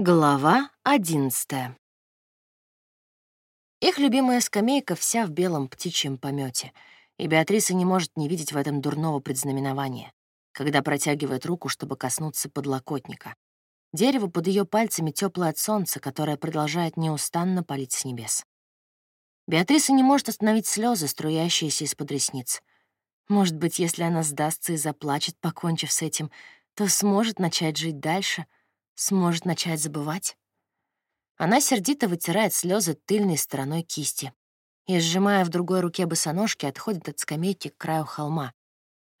Глава одиннадцатая. Их любимая скамейка вся в белом птичьем помете, и Беатриса не может не видеть в этом дурного предзнаменования, когда протягивает руку, чтобы коснуться подлокотника. Дерево под ее пальцами теплое от солнца, которое продолжает неустанно палить с небес. Беатриса не может остановить слезы, струящиеся из-под ресниц. Может быть, если она сдастся и заплачет, покончив с этим, то сможет начать жить дальше — сможет начать забывать. Она сердито вытирает слезы тыльной стороной кисти и, сжимая в другой руке босоножки, отходит от скамейки к краю холма.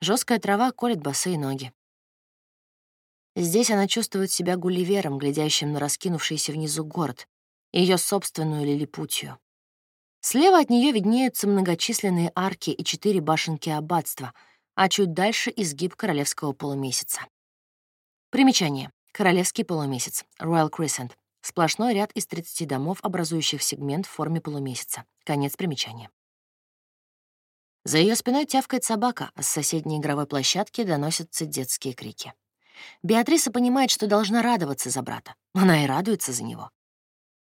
Жесткая трава колет босые ноги. Здесь она чувствует себя гулливером, глядящим на раскинувшийся внизу город, и ее собственную лилипутию. Слева от нее виднеются многочисленные арки и четыре башенки аббатства, а чуть дальше — изгиб королевского полумесяца. Примечание. Королевский полумесяц, Royal Crescent. Сплошной ряд из 30 домов, образующих сегмент в форме полумесяца. Конец примечания. За ее спиной тявкает собака, а с соседней игровой площадки доносятся детские крики. Беатриса понимает, что должна радоваться за брата. Она и радуется за него.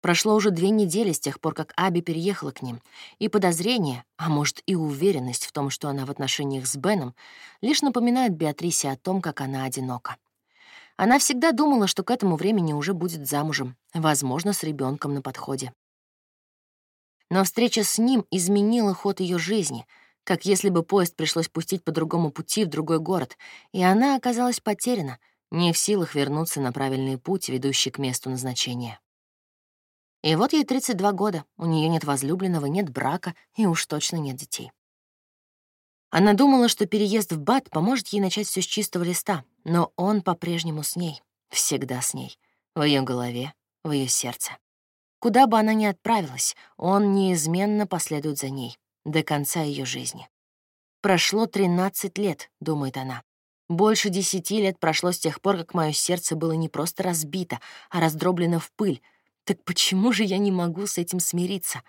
Прошло уже две недели с тех пор, как Аби переехала к ним, и подозрение, а может и уверенность в том, что она в отношениях с Беном, лишь напоминают Беатрисе о том, как она одинока. Она всегда думала, что к этому времени уже будет замужем, возможно, с ребенком на подходе. Но встреча с ним изменила ход ее жизни, как если бы поезд пришлось пустить по другому пути в другой город, и она оказалась потеряна, не в силах вернуться на правильный путь, ведущий к месту назначения. И вот ей 32 года, у нее нет возлюбленного, нет брака и уж точно нет детей. Она думала, что переезд в Бат поможет ей начать все с чистого листа, но он по-прежнему с ней, всегда с ней, в ее голове, в ее сердце. Куда бы она ни отправилась, он неизменно последует за ней до конца ее жизни. Прошло 13 лет, думает она. Больше десяти лет прошло с тех пор, как мое сердце было не просто разбито, а раздроблено в пыль. Так почему же я не могу с этим смириться?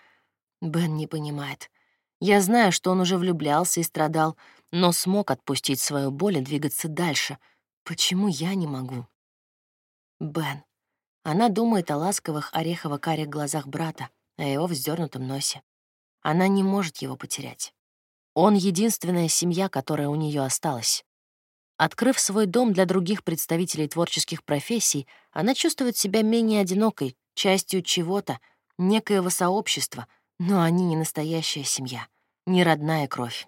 Бен не понимает. Я знаю, что он уже влюблялся и страдал, но смог отпустить свою боль и двигаться дальше. Почему я не могу? Бен. Она думает о ласковых орехово-карих глазах брата, о его вздернутом носе. Она не может его потерять. Он — единственная семья, которая у нее осталась. Открыв свой дом для других представителей творческих профессий, она чувствует себя менее одинокой, частью чего-то, некоего сообщества, но они не настоящая семья не родная кровь.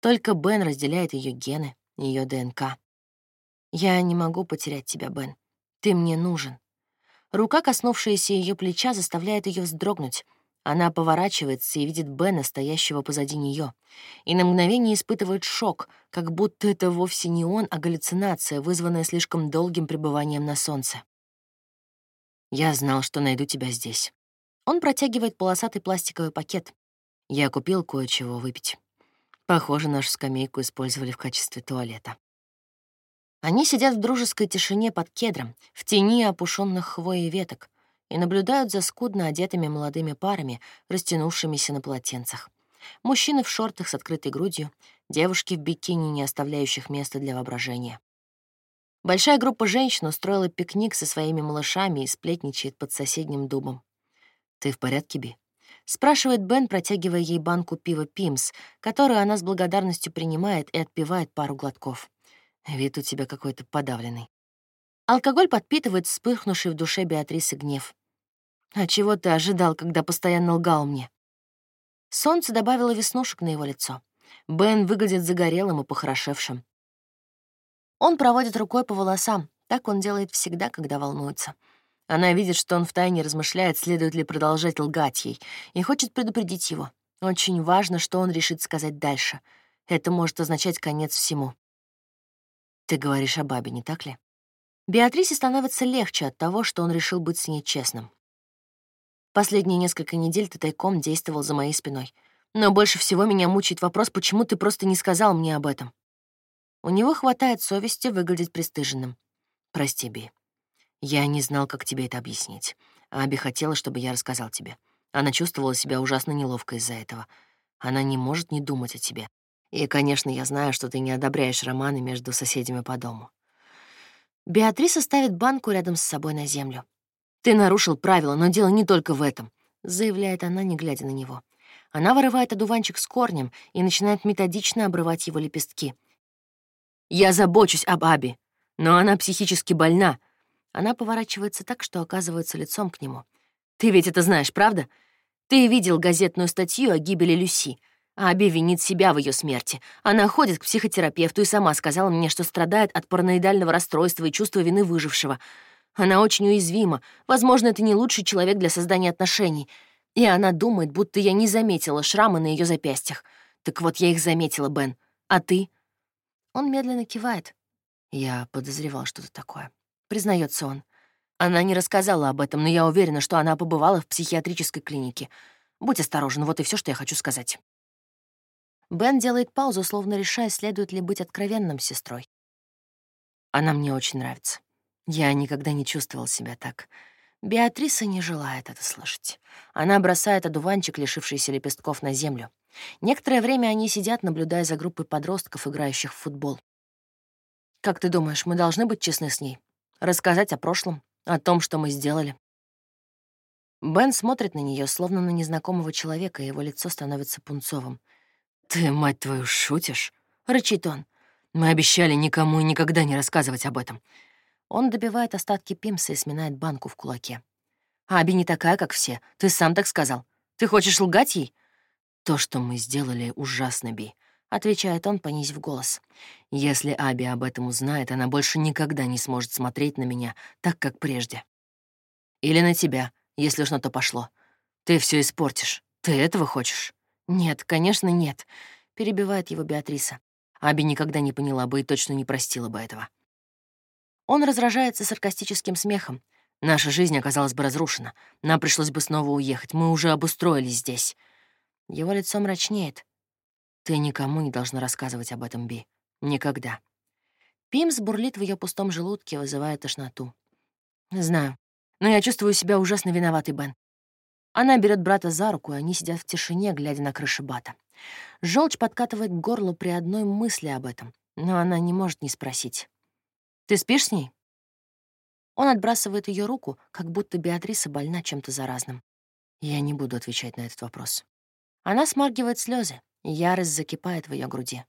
Только Бен разделяет ее гены, ее ДНК. Я не могу потерять тебя, Бен. Ты мне нужен. Рука, коснувшаяся ее плеча, заставляет ее вздрогнуть. Она поворачивается и видит Бена, стоящего позади нее, и на мгновение испытывает шок, как будто это вовсе не он, а галлюцинация, вызванная слишком долгим пребыванием на солнце. «Я знал, что найду тебя здесь». Он протягивает полосатый пластиковый пакет. Я купил кое-чего выпить. Похоже, нашу скамейку использовали в качестве туалета. Они сидят в дружеской тишине под кедром, в тени опушенных хвоей веток, и наблюдают за скудно одетыми молодыми парами, растянувшимися на полотенцах. Мужчины в шортах с открытой грудью, девушки в бикини, не оставляющих места для воображения. Большая группа женщин устроила пикник со своими малышами и сплетничает под соседним дубом. «Ты в порядке, Би?» Спрашивает Бен, протягивая ей банку пива «Пимс», которую она с благодарностью принимает и отпивает пару глотков. Вид у тебя какой-то подавленный. Алкоголь подпитывает вспыхнувший в душе Беатрисы гнев. А чего ты ожидал, когда постоянно лгал мне? Солнце добавило веснушек на его лицо. Бен выглядит загорелым и похорошевшим. Он проводит рукой по волосам. Так он делает всегда, когда волнуется. Она видит, что он втайне размышляет, следует ли продолжать лгать ей, и хочет предупредить его. Очень важно, что он решит сказать дальше. Это может означать конец всему. Ты говоришь о бабе, не так ли? Беатрисе становится легче от того, что он решил быть с ней честным. Последние несколько недель ты тайком действовал за моей спиной. Но больше всего меня мучает вопрос, почему ты просто не сказал мне об этом. У него хватает совести выглядеть пристыженным. Прости, Би. Я не знал, как тебе это объяснить. Аби хотела, чтобы я рассказал тебе. Она чувствовала себя ужасно неловко из-за этого. Она не может не думать о тебе. И, конечно, я знаю, что ты не одобряешь романы между соседями по дому. Беатриса ставит банку рядом с собой на землю. «Ты нарушил правила, но дело не только в этом», — заявляет она, не глядя на него. Она вырывает одуванчик с корнем и начинает методично обрывать его лепестки. «Я забочусь об Аби, но она психически больна». Она поворачивается так, что оказывается лицом к нему. «Ты ведь это знаешь, правда? Ты видел газетную статью о гибели Люси. Аби винит себя в ее смерти. Она ходит к психотерапевту и сама сказала мне, что страдает от параноидального расстройства и чувства вины выжившего. Она очень уязвима. Возможно, это не лучший человек для создания отношений. И она думает, будто я не заметила шрамы на ее запястьях. Так вот, я их заметила, Бен. А ты? Он медленно кивает. Я подозревал что-то такое. Признается он. Она не рассказала об этом, но я уверена, что она побывала в психиатрической клинике. Будь осторожен, вот и все, что я хочу сказать. Бен делает паузу, словно решая, следует ли быть откровенным с сестрой. Она мне очень нравится. Я никогда не чувствовал себя так. Беатриса не желает это слышать. Она бросает одуванчик, лишившийся лепестков, на землю. Некоторое время они сидят, наблюдая за группой подростков, играющих в футбол. «Как ты думаешь, мы должны быть честны с ней? Рассказать о прошлом, о том, что мы сделали?» Бен смотрит на нее, словно на незнакомого человека, и его лицо становится пунцовым. «Ты, мать твою, шутишь?» — рычит он. «Мы обещали никому и никогда не рассказывать об этом». Он добивает остатки пимса и сминает банку в кулаке. «Аби не такая, как все. Ты сам так сказал. Ты хочешь лгать ей?» «То, что мы сделали, ужасно, Би», — отвечает он, понизив голос. «Если Аби об этом узнает, она больше никогда не сможет смотреть на меня так, как прежде. Или на тебя, если уж на то пошло. Ты все испортишь. Ты этого хочешь?» «Нет, конечно, нет», — перебивает его Беатриса. Аби никогда не поняла бы и точно не простила бы этого. Он разражается саркастическим смехом. Наша жизнь оказалась бы разрушена. Нам пришлось бы снова уехать. Мы уже обустроились здесь. Его лицо мрачнеет. Ты никому не должна рассказывать об этом, Би. Никогда. Пимс бурлит в ее пустом желудке, вызывая тошноту. Знаю, но я чувствую себя ужасно виноватой, Бен. Она берет брата за руку, и они сидят в тишине, глядя на крышу бата. Желчь подкатывает к горлу при одной мысли об этом, но она не может не спросить. «Ты спишь с ней?» Он отбрасывает ее руку, как будто Беатриса больна чем-то заразным. Я не буду отвечать на этот вопрос. Она смаргивает слезы, ярость закипает в ее груди.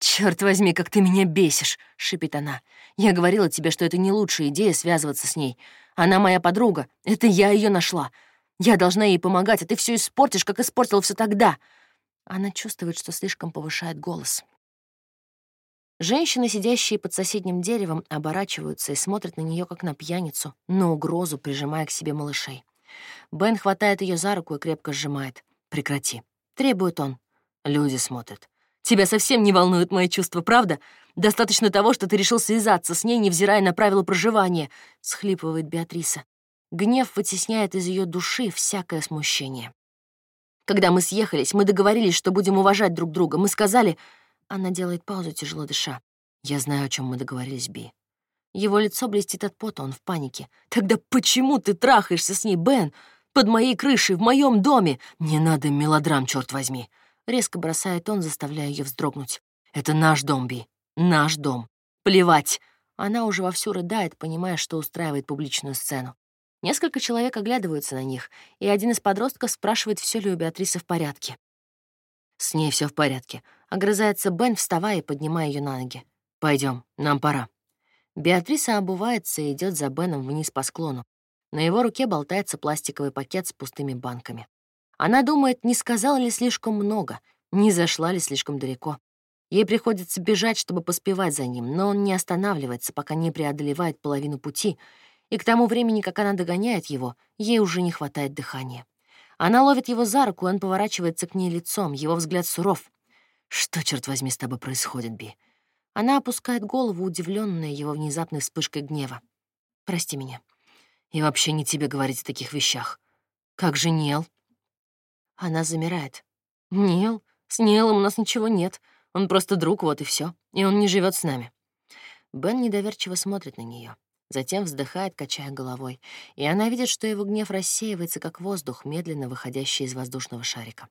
Черт возьми, как ты меня бесишь!» — шипит она. «Я говорила тебе, что это не лучшая идея связываться с ней. Она моя подруга. Это я ее нашла. Я должна ей помогать, а ты все испортишь, как испортил все тогда. Она чувствует, что слишком повышает голос. Женщины, сидящие под соседним деревом, оборачиваются и смотрят на нее как на пьяницу, на угрозу, прижимая к себе малышей. Бен хватает ее за руку и крепко сжимает. «Прекрати», — требует он. Люди смотрят. «Тебя совсем не волнуют мои чувства, правда? Достаточно того, что ты решил связаться с ней, невзирая на правила проживания», — схлипывает Беатриса. Гнев вытесняет из ее души всякое смущение. Когда мы съехались, мы договорились, что будем уважать друг друга. Мы сказали... Она делает паузу, тяжело дыша. Я знаю, о чем мы договорились, Би. Его лицо блестит от пота, он в панике. Тогда почему ты трахаешься с ней, Бен? Под моей крышей, в моем доме? Не надо мелодрам, черт возьми. Резко бросает он, заставляя ее вздрогнуть. Это наш дом, Би. Наш дом. Плевать. Она уже вовсю рыдает, понимая, что устраивает публичную сцену. Несколько человек оглядываются на них, и один из подростков спрашивает, все ли у Беатрисы в порядке. С ней все в порядке. Огрызается Бен, вставая и поднимая ее на ноги. Пойдем, нам пора. Беатриса обувается и идет за Беном вниз по склону. На его руке болтается пластиковый пакет с пустыми банками. Она думает, не сказала ли слишком много, не зашла ли слишком далеко. Ей приходится бежать, чтобы поспевать за ним, но он не останавливается, пока не преодолевает половину пути — и к тому времени, как она догоняет его, ей уже не хватает дыхания. Она ловит его за руку, и он поворачивается к ней лицом, его взгляд суров. «Что, черт возьми, с тобой происходит, Би?» Она опускает голову, удивленная его внезапной вспышкой гнева. «Прости меня. И вообще не тебе говорить о таких вещах. Как же Нел?» Она замирает. «Нел? С Нелом у нас ничего нет. Он просто друг, вот и все. И он не живет с нами». Бен недоверчиво смотрит на нее. Затем вздыхает, качая головой, и она видит, что его гнев рассеивается, как воздух, медленно выходящий из воздушного шарика.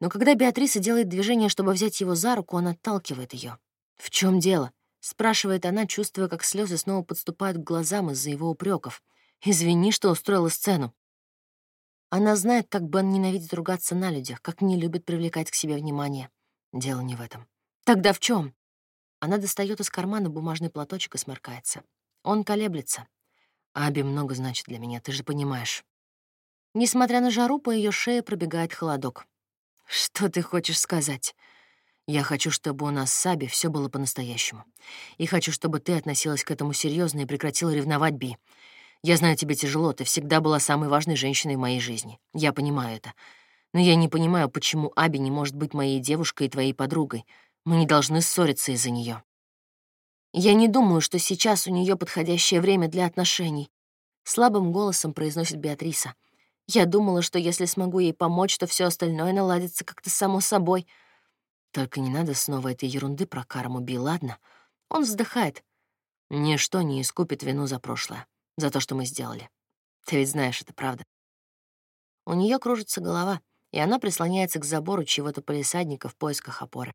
Но когда Беатриса делает движение, чтобы взять его за руку, он отталкивает ее. «В чем дело? — спрашивает она, чувствуя, как слезы снова подступают к глазам из-за его упреков. «Извини, что устроила сцену». Она знает, как Бен ненавидит ругаться на людях, как не любит привлекать к себе внимание. Дело не в этом. Тогда в чем? Она достает из кармана бумажный платочек и сморкается. Он колеблется. Аби много значит для меня, ты же понимаешь. Несмотря на жару, по ее шее пробегает холодок. Что ты хочешь сказать? Я хочу, чтобы у нас с Аби все было по-настоящему. И хочу, чтобы ты относилась к этому серьезно и прекратила ревновать Би. Я знаю, тебе тяжело, ты всегда была самой важной женщиной в моей жизни. Я понимаю это. Но я не понимаю, почему Аби не может быть моей девушкой и твоей подругой. Мы не должны ссориться из-за нее. Я не думаю, что сейчас у нее подходящее время для отношений. Слабым голосом произносит Беатриса. Я думала, что если смогу ей помочь, то все остальное наладится как-то само собой. Только не надо снова этой ерунды про карму Би, ладно? Он вздыхает. Ничто не искупит вину за прошлое, за то, что мы сделали. Ты ведь знаешь это, правда? У нее кружится голова, и она прислоняется к забору чего-то полисадника в поисках опоры.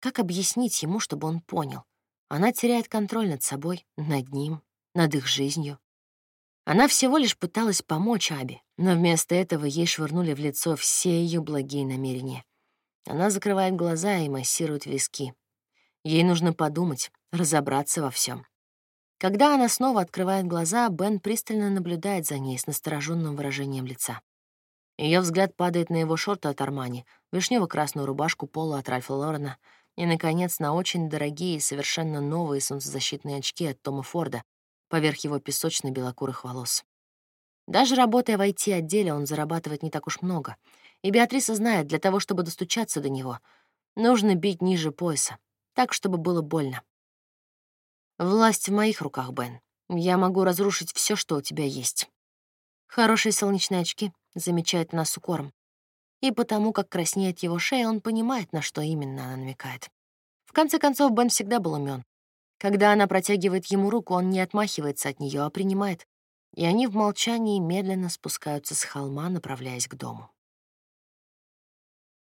Как объяснить ему, чтобы он понял? Она теряет контроль над собой, над ним, над их жизнью. Она всего лишь пыталась помочь Аби, но вместо этого ей швырнули в лицо все ее благие намерения. Она закрывает глаза и массирует виски. Ей нужно подумать, разобраться во всем. Когда она снова открывает глаза, Бен пристально наблюдает за ней с настороженным выражением лица. Ее взгляд падает на его шорты от Армани, вишнево-красную рубашку пола от Ральфа Лорена и, наконец, на очень дорогие, совершенно новые солнцезащитные очки от Тома Форда поверх его песочно-белокурых волос. Даже работая в IT-отделе, он зарабатывает не так уж много. И Беатриса знает, для того, чтобы достучаться до него, нужно бить ниже пояса, так, чтобы было больно. «Власть в моих руках, Бен. Я могу разрушить все, что у тебя есть». Хорошие солнечные очки, замечает она с укором. И потому, как краснеет его шея, он понимает, на что именно она намекает. В конце концов, Бен всегда был умен. Когда она протягивает ему руку, он не отмахивается от нее, а принимает. И они в молчании медленно спускаются с холма, направляясь к дому.